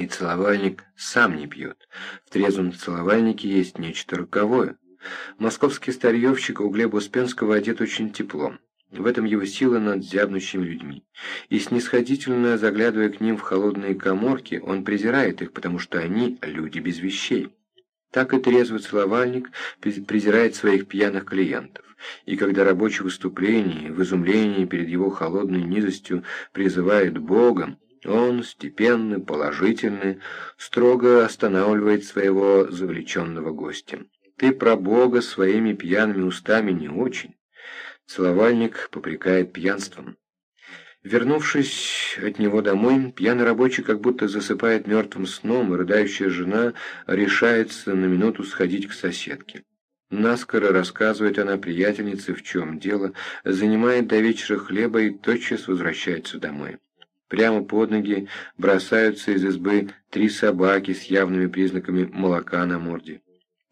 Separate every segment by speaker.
Speaker 1: И целовальник сам не пьет. В трезвом целовальнике есть нечто роковое. Московский старьевщик у Глеба Успенского одет очень тепло. В этом его сила над зябнущими людьми. И снисходительно заглядывая к ним в холодные коморки, он презирает их, потому что они люди без вещей. Так и трезвый целовальник презирает своих пьяных клиентов. И когда рабочее выступление в изумлении перед его холодной низостью призывает Бога, он, степенный, положительный, строго останавливает своего завлеченного гостя. «Ты про Бога своими пьяными устами не очень». Целовальник попрекает пьянством. Вернувшись от него домой, пьяный рабочий как будто засыпает мертвым сном, и рыдающая жена решается на минуту сходить к соседке. Наскоро рассказывает она приятельнице, в чем дело, занимает до вечера хлеба и тотчас возвращается домой. Прямо под ноги бросаются из избы три собаки с явными признаками молока на морде.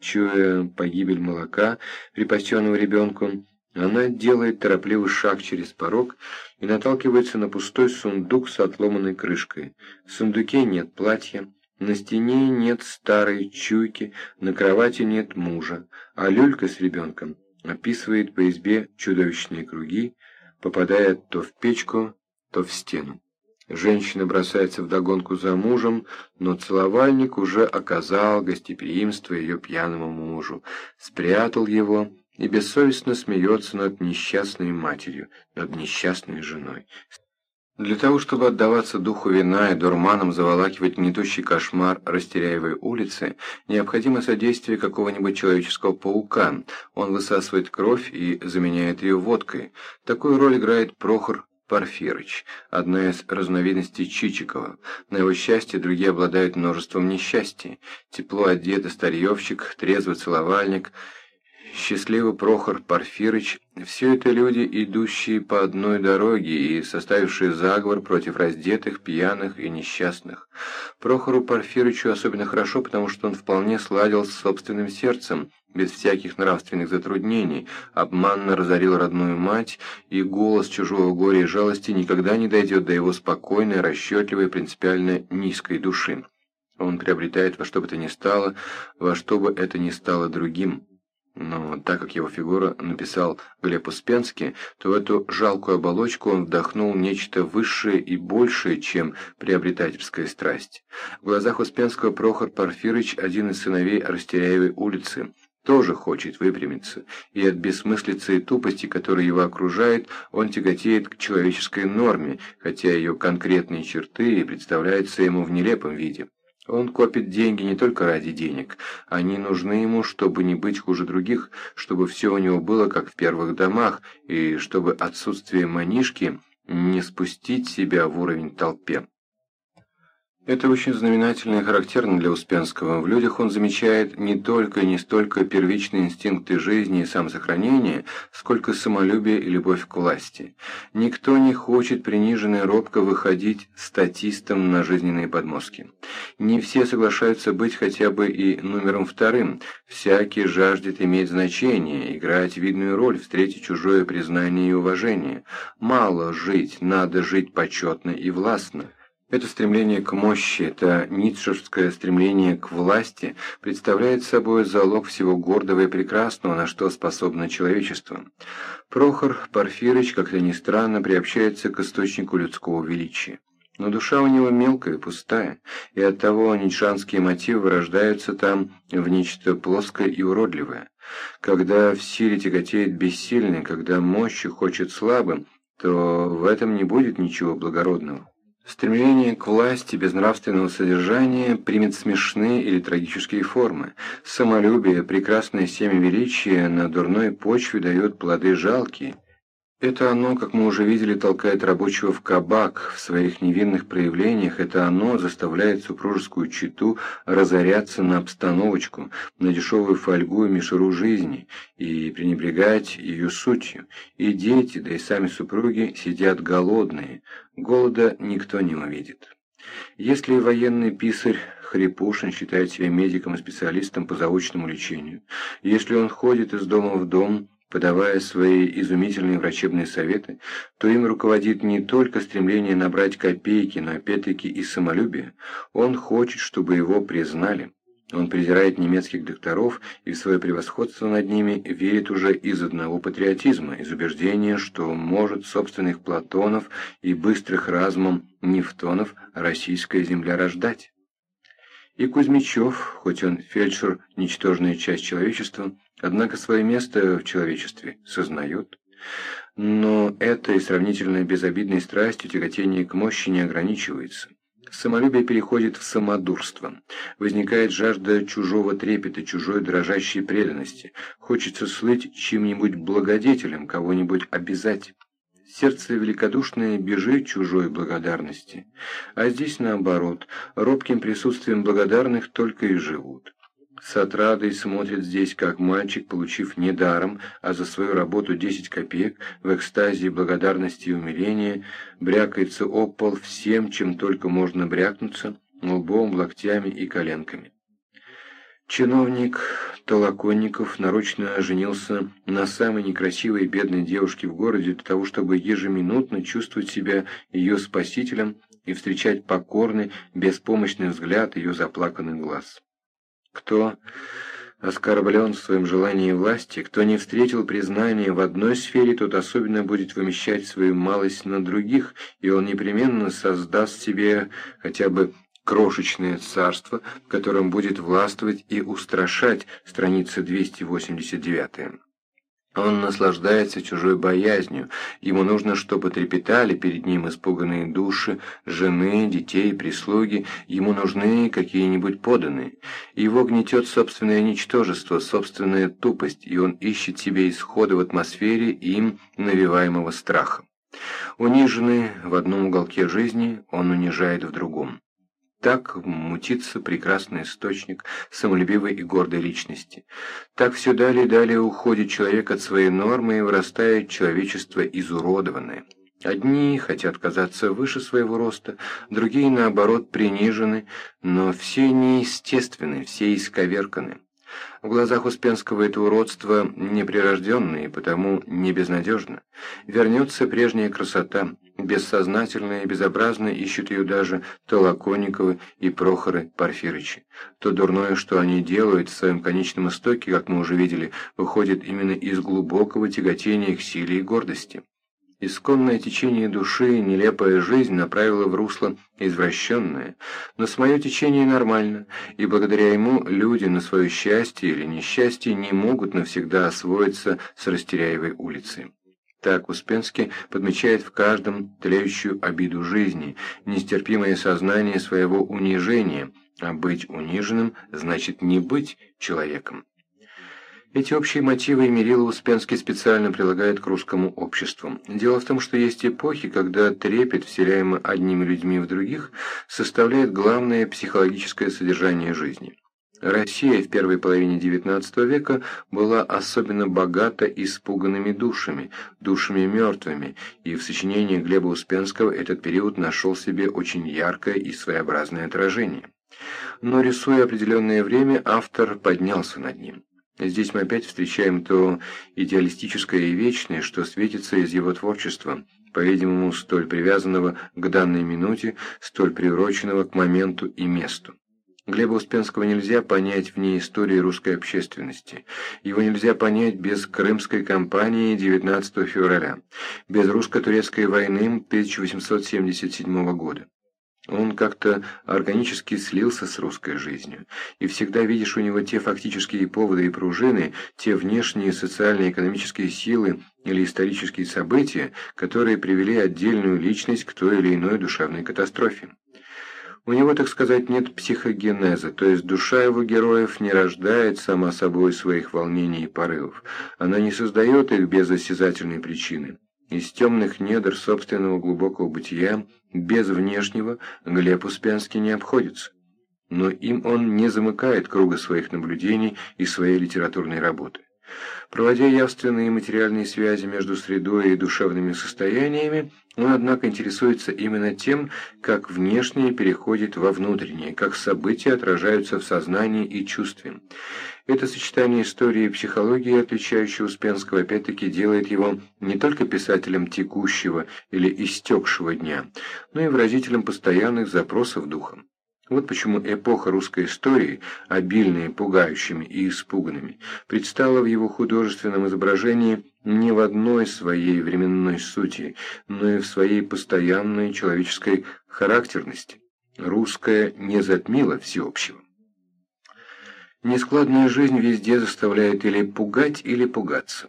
Speaker 1: Чуя погибель молока, припасенного ребенку, она делает торопливый шаг через порог и наталкивается на пустой сундук с отломанной крышкой. В сундуке нет платья, на стене нет старой чуйки, на кровати нет мужа, а люлька с ребенком описывает по избе чудовищные круги, попадая то в печку, то в стену. Женщина бросается вдогонку за мужем, но целовальник уже оказал гостеприимство ее пьяному мужу, спрятал его и бессовестно смеется над несчастной матерью, над несчастной женой. Для того, чтобы отдаваться духу вина и дурманом заволакивать гнетущий кошмар Растеряевой улицы, необходимо содействие какого-нибудь человеческого паука. Он высасывает кровь и заменяет ее водкой. Такую роль играет Прохор Порфирыч, одна из разновидностей Чичикова. На его счастье другие обладают множеством несчастий. Тепло одетый старьевщик, трезвый целовальник – Счастливый Прохор Порфирыч – все это люди, идущие по одной дороге и составившие заговор против раздетых, пьяных и несчастных. Прохору Порфирычу особенно хорошо, потому что он вполне сладил с собственным сердцем, без всяких нравственных затруднений, обманно разорил родную мать, и голос чужого горя и жалости никогда не дойдет до его спокойной, расчетливой, принципиально низкой души. Он приобретает во что бы то ни стало, во что бы это ни стало другим. Но так как его фигура написал Глеб Успенский, то в эту жалкую оболочку он вдохнул нечто высшее и большее, чем приобретательская страсть. В глазах Успенского Прохор Порфирыч, один из сыновей Растеряевой улицы, тоже хочет выпрямиться, и от бессмыслицы и тупости, которые его окружают, он тяготеет к человеческой норме, хотя ее конкретные черты и представляются ему в нелепом виде. Он копит деньги не только ради денег. Они нужны ему, чтобы не быть хуже других, чтобы все у него было как в первых домах, и чтобы отсутствие манишки не спустить себя в уровень толпе. Это очень знаменательно и характерно для Успенского. В людях он замечает не только и не столько первичные инстинкты жизни и самосохранения, сколько самолюбие и любовь к власти. Никто не хочет приниженно и робко выходить статистом на жизненные подмостки. Не все соглашаются быть хотя бы и номером вторым. Всякий жаждет иметь значение, играть видную роль, встретить чужое признание и уважение. Мало жить, надо жить почетно и властно. Это стремление к мощи, это ницшевское стремление к власти представляет собой залог всего гордого и прекрасного, на что способно человечество. Прохор Порфирыч, как-то ни странно, приобщается к источнику людского величия. Но душа у него мелкая, пустая, и оттого нитшанские мотивы вырождаются там в нечто плоское и уродливое. Когда в силе тяготеет бессильный, когда мощи хочет слабым, то в этом не будет ничего благородного. Стремление к власти без нравственного содержания примет смешные или трагические формы. Самолюбие, прекрасное семя величия на дурной почве дает плоды жалкие – это оно, как мы уже видели, толкает рабочего в кабак в своих невинных проявлениях, это оно заставляет супружескую читу разоряться на обстановочку, на дешевую фольгу и мишуру жизни, и пренебрегать ее сутью. И дети, да и сами супруги сидят голодные, голода никто не увидит. Если военный писарь Хрипушин считает себя медиком и специалистом по заочному лечению, если он ходит из дома в дом, подавая свои изумительные врачебные советы, то им руководит не только стремление набрать копейки, но опять-таки и самолюбие. Он хочет, чтобы его признали. Он презирает немецких докторов и в свое превосходство над ними верит уже из одного патриотизма, из убеждения, что может собственных Платонов и быстрых разумом Нефтонов российская земля рождать. И Кузьмичев, хоть он фельдшер, ничтожная часть человечества, однако свое место в человечестве сознает. Но этой сравнительно безобидной страстью тяготение к мощи не ограничивается. Самолюбие переходит в самодурство. Возникает жажда чужого трепета, чужой дрожащей преданности. Хочется слыть чьим-нибудь благодетелем, кого-нибудь обязать. Сердце великодушное бежит чужой благодарности. А здесь наоборот, робким присутствием благодарных только и живут. С отрадой смотрит здесь, как мальчик, получив не даром, а за свою работу 10 копеек, в экстазе благодарности и умиления, брякается об пол всем, чем только можно брякнуться, лбом, локтями и коленками. Чиновник Толоконников нарочно женился на самой некрасивой и бедной девушке в городе для того, чтобы ежеминутно чувствовать себя ее спасителем и встречать покорный, беспомощный взгляд ее заплаканных глаз. Кто оскорблен в своем желании власти, кто не встретил признания в одной сфере, тот особенно будет вымещать свою малость на других, и он непременно создаст себе хотя бы крошечное царство, в котором будет властвовать и устрашать, страница 289. Он наслаждается чужой боязнью, ему нужно, чтобы трепетали перед ним испуганные души, жены, детей, прислуги, ему нужны какие-нибудь поданные. Его гнетет собственное ничтожество, собственная тупость, и он ищет себе исхода в атмосфере им навиваемого страха. Униженный в одном уголке жизни, он унижает в другом. Так мутится прекрасный источник самолюбивой и гордой личности. Так все далее и далее уходит человек от своей нормы и вырастает человечество изуродованное. Одни хотят казаться выше своего роста, другие, наоборот, принижены, но все неестественны, все исковерканы. В глазах Успенского это уродство неприрожденное и потому не безнадежно. Вернется прежняя красота, бессознательно и безобразно ищут ее даже Толоконниковы и Прохоры Порфирычи. То дурное, что они делают в своем конечном истоке, как мы уже видели, выходит именно из глубокого тяготения к силе и гордости. Исконное течение души, нелепая жизнь направила в русло извращенное, но свое течение нормально, и благодаря ему люди на свое счастье или несчастье не могут навсегда освоиться с Растеряевой улицы. Так Успенский подмечает в каждом тлеющую обиду жизни, нестерпимое сознание своего унижения, а быть униженным значит не быть человеком. Эти общие мотивы Емелила Успенский специально прилагает к русскому обществу. Дело в том, что есть эпохи, когда трепет, вселяемый одними людьми в других, составляет главное психологическое содержание жизни. Россия в первой половине XIX века была особенно богата испуганными душами, душами мертвыми, и в сочинении Глеба Успенского этот период нашел себе очень яркое и своеобразное отражение. Но рисуя определенное время, автор поднялся над ним. Здесь мы опять встречаем то идеалистическое и вечное, что светится из его творчества, по-видимому, столь привязанного к данной минуте, столь приуроченного к моменту и месту. Глеба Успенского нельзя понять вне истории русской общественности. Его нельзя понять без Крымской кампании 19 февраля, без русско-турецкой войны 1877 года. Он как-то органически слился с русской жизнью, и всегда видишь у него те фактические поводы и пружины, те внешние социально-экономические силы или исторические события, которые привели отдельную личность к той или иной душевной катастрофе. У него, так сказать, нет психогенеза, то есть душа его героев не рождает сама собой своих волнений и порывов. Она не создает их без осязательной причины. Из темных недр собственного глубокого бытия, без внешнего, Глеб Успенский не обходится. Но им он не замыкает круга своих наблюдений и своей литературной работы. Проводя явственные материальные связи между средой и душевными состояниями, он, однако, интересуется именно тем, как внешнее переходит во внутреннее, как события отражаются в сознании и чувстве. Это сочетание истории и психологии, отличающее Успенского, опять-таки делает его не только писателем текущего или истекшего дня, но и выразителем постоянных запросов духа. Вот почему эпоха русской истории, обильная пугающими и испуганными, предстала в его художественном изображении не в одной своей временной сути, но и в своей постоянной человеческой характерности. Русская не затмила всеобщего. Нескладная жизнь везде заставляет или пугать, или пугаться.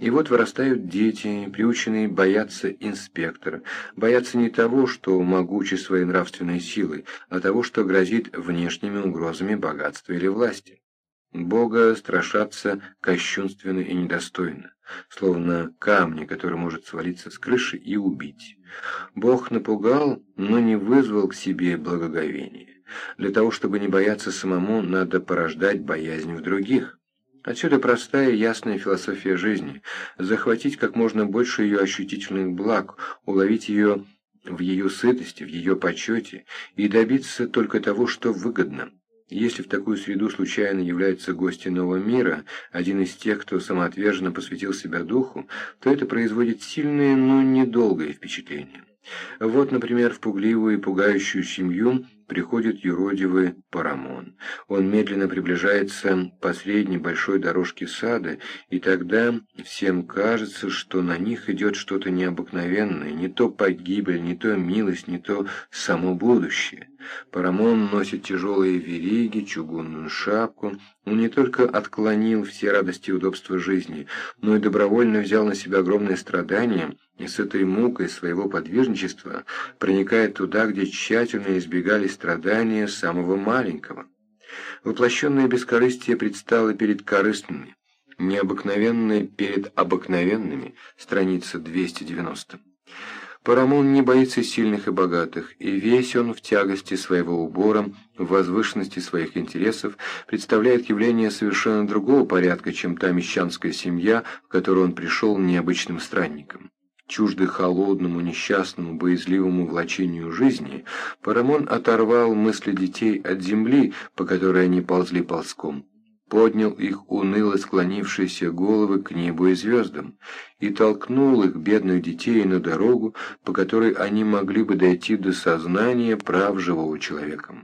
Speaker 1: И вот вырастают дети, приученные бояться инспектора, бояться не того, что могучи своей нравственной силой, а того, что грозит внешними угрозами богатства или власти. Бога страшаться кощунственно и недостойно, словно камни, который может свалиться с крыши и убить. Бог напугал, но не вызвал к себе благоговения. Для того, чтобы не бояться самому, надо порождать боязнь в других. Отсюда простая и ясная философия жизни – захватить как можно больше ее ощутительных благ, уловить ее в ее сытости, в ее почете и добиться только того, что выгодно. Если в такую среду случайно является гость нового мира, один из тех, кто самоотверженно посвятил себя духу, то это производит сильное, но недолгое впечатление. Вот, например, в пугливую и пугающую семью приходит юродивый Парамон. Он медленно приближается по средней большой дорожке сада, и тогда всем кажется, что на них идет что-то необыкновенное, не то погибель, не то милость, не то само будущее. Парамон носит тяжелые вериги, чугунную шапку. Он не только отклонил все радости и удобства жизни, но и добровольно взял на себя огромные страдания, и с этой мукой своего подвижничества проникает туда, где тщательно избегали страдания самого маленького. Воплощенное бескорыстие предстало перед корыстными, необыкновенное перед обыкновенными, страница 290. Парамон не боится сильных и богатых, и весь он в тягости своего убора, в возвышенности своих интересов, представляет явление совершенно другого порядка, чем та мещанская семья, в которую он пришел необычным странником. Чуждый холодному, несчастному, боязливому влачению жизни, Парамон оторвал мысли детей от земли, по которой они ползли ползком, поднял их уныло склонившиеся головы к небу и звездам и толкнул их, бедных детей, на дорогу, по которой они могли бы дойти до сознания прав живого человека.